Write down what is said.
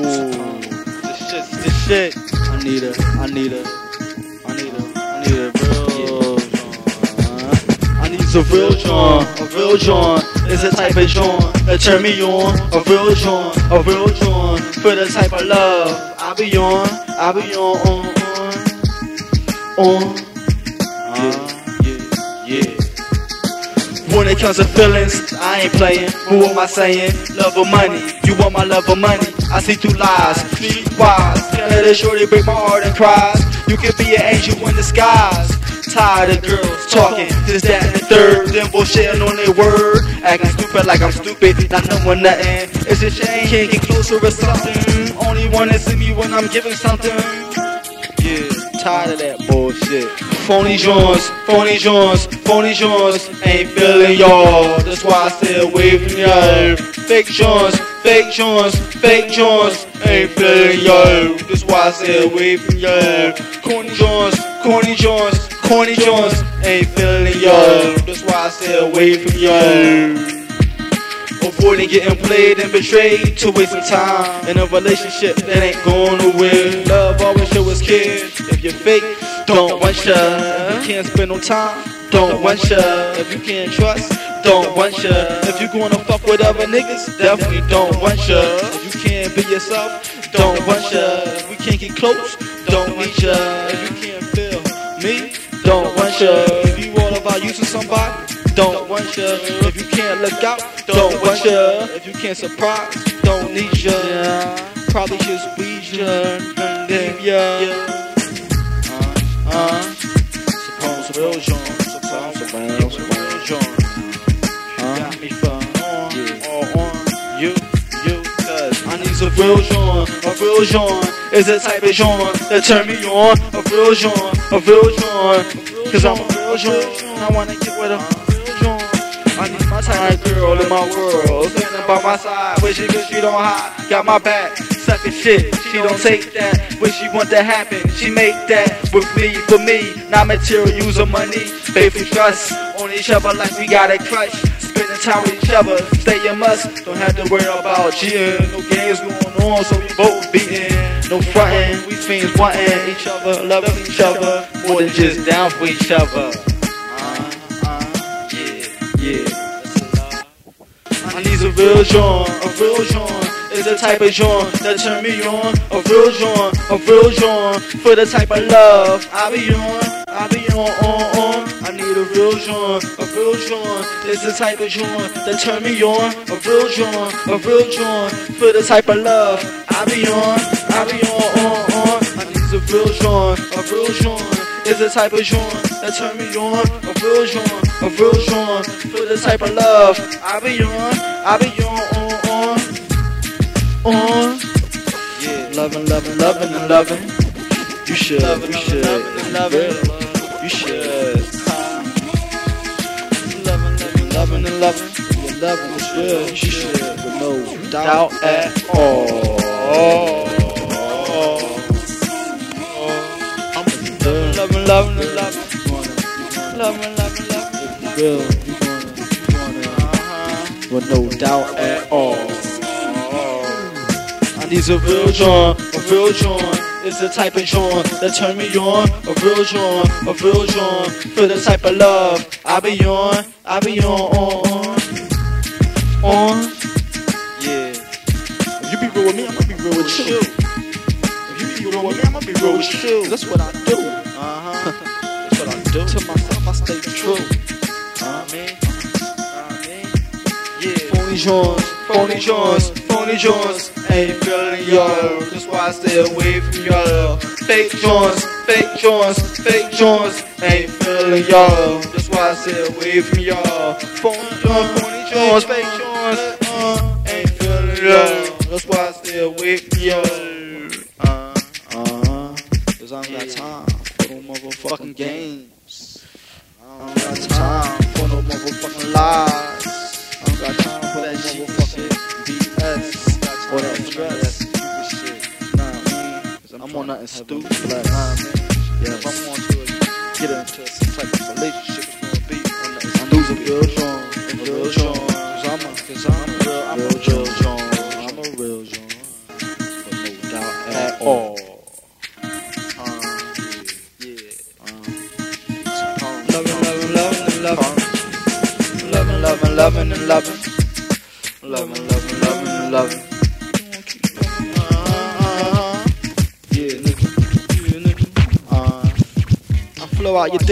Ooh, this shit, this shit. I need a, I need a, I need a, I need a real John. I need a real John, a real John. It's a type of John that turn me on. A real John, a real John. For the type of love I be on, I be on, on, on. on. When it comes to feelings, I ain't playing. Who am I saying? Love or money? You want my love or money? I see through lies, street wise. Can't let a shorty break my heart and cries. You can be an angel in disguise. Tired of girls talking this, that, and the third. Then bullshitting on their word. Acting stupid like I'm stupid, not knowing nothing. It's a shame, can't get closer or something. Only wanna see me when I'm giving something. Yeah, tired of that bullshit. Phony joints, phony joints, phony joints. Ain't feeling y'all. That's why I stay away from y'all. Fake joints, fake joints, fake joints. Ain't feeling y'all. That's why I stay away from y'all. Corny joints, corny joints, corny joints. Ain't feeling y'all. That's why I stay away from y'all. Avoiding getting played and betrayed to waste some time in a relationship that ain't going nowhere. Love always show us care. If you're fake, don't want ya. If you can't spend no time, don't want ya. If you can't trust, don't want ya. If you gonna fuck with other niggas, definitely don't want ya. If you can't be yourself, don't want ya. If we can't get close, don't need ya. If you can't feel me, don't want ya. If you all about using somebody, don't want ya. If you can't look out, don't want ya. If you can't surprise, don't need ya. Probably just weed ya, leave ya. John, suppose real Uh, got me on, yeah. on you, you, cause I need some real John, a real John. Is the type of John that turn me on, a real John, a real John. Cause I'm a real John, I wanna get with a real John. I need my type girl in my world, standing by my side, wishing cause she don't hide, got my back. Sucking shit, she don't take that. When she want to happen, she make that with me for me. Not material, use of money, faith and trust on each other like we got a crush. Spending time with each other, stay a must. Don't have to worry about cheating. No games going on, so we both beating. No fronting, we fiends wanting each other, loving each other more than just down for each other. Uh, uh, yeah, yeah. I need a real John, a real John. Is the type of John that turn me on. A real John, a real John. For the type of love I be on, I be on, on, on. I need a real John, a real John. Is the type of John that turn me on. A real John, a real John. For the type of love I be on, I be on, on, on. I need a real John, a real John. Is the type of John that turn me on. A real John, a real John. For the type of love I be on, I be on, on, on on. Yeah, loving, loving, loving, and loving. You should, loving, you should, loving, loving, you should. Loving, loving, loving, and loving. You loving, you should, you should, with no doubt at all. I'm loving, loving, and loving. Loving, loving, loving. Real, you gonna, you gonna, with no doubt at all. He's a real John, a real John. It's the type of John that turn me on. A real John, a real John. For the type of love I be on, I be on, on, on. Yeah. If you be real with me, I'm gonna be real with you. If you be real with me, I'm gonna be real with you. That's what I do. Uh huh. That's what I do. To myself, I stay true. Uh huh. Yeah. Phony Johns, phony Jones, phony Jones, Ain't feeling y'all. That's why I stay away from y'all. Fake Jones, fake Jones, fake Jones, Ain't feeling y'all. That's why I stay away from y'all. Phony Jones, phony Johns, fake Jones, Uh, ain't feeling y'all. That's why I stay away from y'all. Uh, uh, cause I don't got time for no motherfucking games. I don't got time for no motherfucking lies. on nothing stupid. Like, nah, man. Yeah. If I want to get into some type of relationship, it's gonna be on nothing stupid. I'm a real John. I'm a real John. Cause I'm a, cause I'm a real, I'm real a real John. I'm a real John. But no doubt at, at all. all. Loving, loving, loving, and loving, loving, loving, loving, and loving. Flow out your dick.